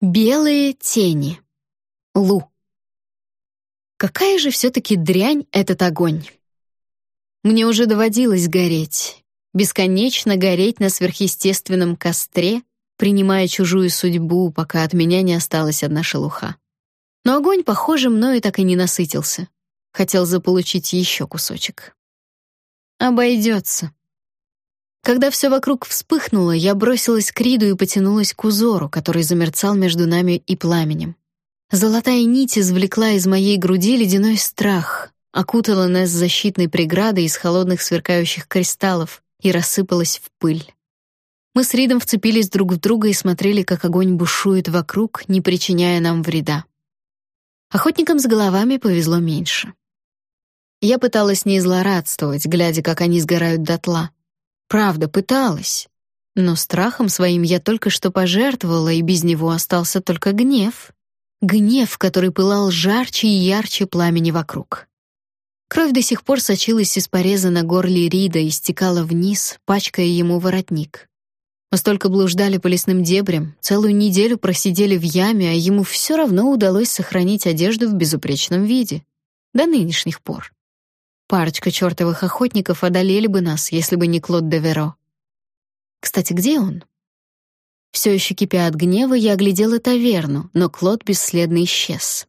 Белые тени. Лу. Какая же все-таки дрянь этот огонь? Мне уже доводилось гореть, бесконечно гореть на сверхъестественном костре, принимая чужую судьбу, пока от меня не осталась одна шелуха. Но огонь, похоже, мною так и не насытился. Хотел заполучить еще кусочек. Обойдется. Когда все вокруг вспыхнуло, я бросилась к Риду и потянулась к узору, который замерцал между нами и пламенем. Золотая нить извлекла из моей груди ледяной страх, окутала нас защитной преградой из холодных сверкающих кристаллов и рассыпалась в пыль. Мы с Ридом вцепились друг в друга и смотрели, как огонь бушует вокруг, не причиняя нам вреда. Охотникам с головами повезло меньше. Я пыталась не злорадствовать, глядя, как они сгорают дотла. Правда, пыталась. Но страхом своим я только что пожертвовала, и без него остался только гнев. Гнев, который пылал жарче и ярче пламени вокруг. Кровь до сих пор сочилась из пореза на горле Рида и стекала вниз, пачкая ему воротник. Мы столько блуждали по лесным дебрям, целую неделю просидели в яме, а ему все равно удалось сохранить одежду в безупречном виде. До нынешних пор. Парочка чертовых охотников одолели бы нас, если бы не Клод де Веро. Кстати, где он? Все еще кипя от гнева, я оглядела таверну, но Клод бесследно исчез.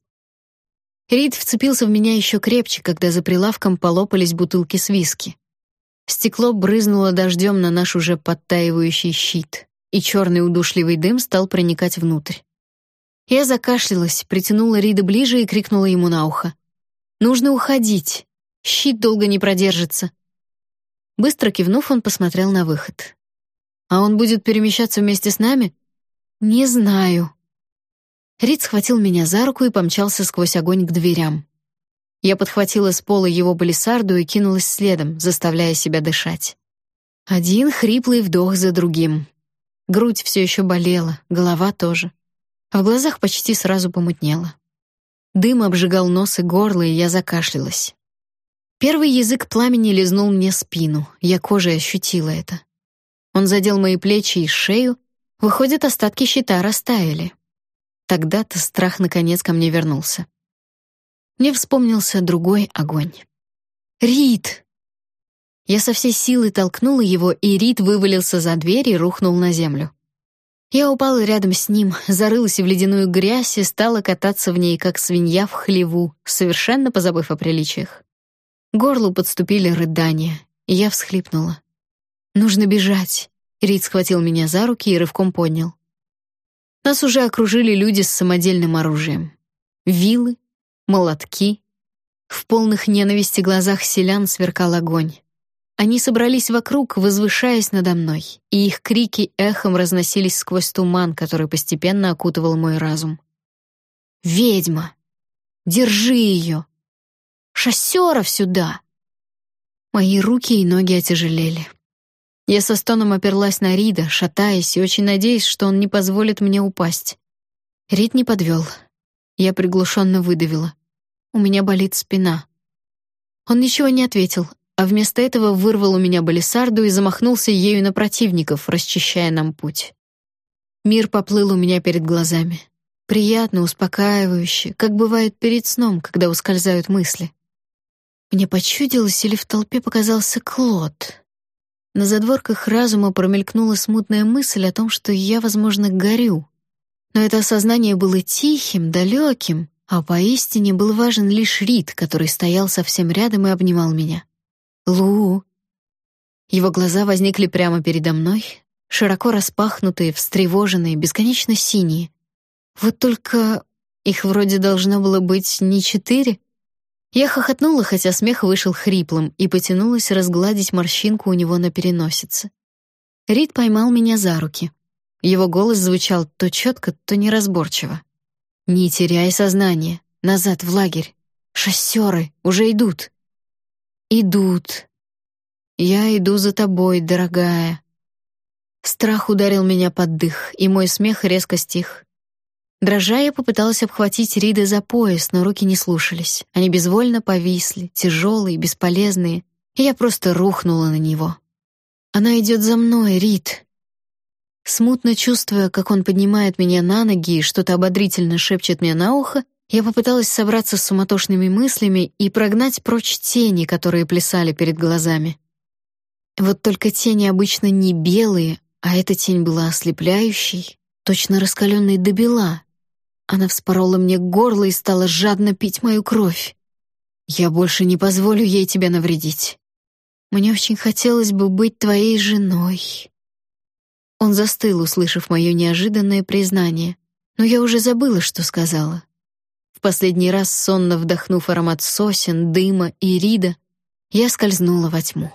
Рид вцепился в меня еще крепче, когда за прилавком полопались бутылки с виски. Стекло брызнуло дождем на наш уже подтаивающий щит, и черный удушливый дым стал проникать внутрь. Я закашлялась, притянула Рида ближе и крикнула ему на ухо: "Нужно уходить. Щит долго не продержится. Быстро кивнув, он посмотрел на выход. А он будет перемещаться вместе с нами? Не знаю. Рид схватил меня за руку и помчался сквозь огонь к дверям. Я подхватила с пола его балисарду и кинулась следом, заставляя себя дышать. Один хриплый вдох за другим. Грудь все еще болела, голова тоже. А в глазах почти сразу помутнело. Дым обжигал нос и горло, и я закашлялась. Первый язык пламени лизнул мне спину, я кожей ощутила это. Он задел мои плечи и шею, выходит, остатки щита растаяли. Тогда-то страх наконец ко мне вернулся. Мне вспомнился другой огонь. Рид! Я со всей силы толкнула его, и Рид вывалился за дверь и рухнул на землю. Я упала рядом с ним, зарылась в ледяную грязь и стала кататься в ней, как свинья в хлеву, совершенно позабыв о приличиях горлу подступили рыдания, и я всхлипнула. Нужно бежать. Рид схватил меня за руки и рывком поднял. Нас уже окружили люди с самодельным оружием. Вилы, молотки. В полных ненависти глазах селян сверкал огонь. Они собрались вокруг, возвышаясь надо мной, и их крики эхом разносились сквозь туман, который постепенно окутывал мой разум. «Ведьма! Держи ее! Шоссеров сюда!» Мои руки и ноги отяжелели. Я со стоном оперлась на Рида, шатаясь и очень надеясь, что он не позволит мне упасть. Рид не подвел. Я приглушенно выдавила. У меня болит спина. Он ничего не ответил, а вместо этого вырвал у меня балисарду и замахнулся ею на противников, расчищая нам путь. Мир поплыл у меня перед глазами. Приятно, успокаивающе, как бывает перед сном, когда ускользают мысли. Мне почудилось или в толпе показался Клод. На задворках разума промелькнула смутная мысль о том, что я, возможно, горю. Но это осознание было тихим, далеким, а поистине был важен лишь Рид, который стоял совсем рядом и обнимал меня. «Лу!» Его глаза возникли прямо передо мной, широко распахнутые, встревоженные, бесконечно синие. Вот только их вроде должно было быть не четыре, я хохотнула, хотя смех вышел хриплым, и потянулась разгладить морщинку у него на переносице. Рид поймал меня за руки. Его голос звучал то четко, то неразборчиво. «Не теряй сознание. Назад в лагерь. Шоссеры уже идут». «Идут. Я иду за тобой, дорогая». Страх ударил меня под дых, и мой смех резко стих. Дрожа, я попыталась обхватить Рида за пояс, но руки не слушались. Они безвольно повисли, тяжелые, бесполезные, и я просто рухнула на него. «Она идет за мной, Рид!» Смутно чувствуя, как он поднимает меня на ноги и что-то ободрительно шепчет мне на ухо, я попыталась собраться с суматошными мыслями и прогнать прочь тени, которые плясали перед глазами. Вот только тени обычно не белые, а эта тень была ослепляющей, точно раскаленной до бела. Она вспорола мне горло и стала жадно пить мою кровь. Я больше не позволю ей тебя навредить. Мне очень хотелось бы быть твоей женой. Он застыл, услышав мое неожиданное признание, но я уже забыла, что сказала. В последний раз сонно вдохнув аромат сосен, дыма и рида, я скользнула во тьму.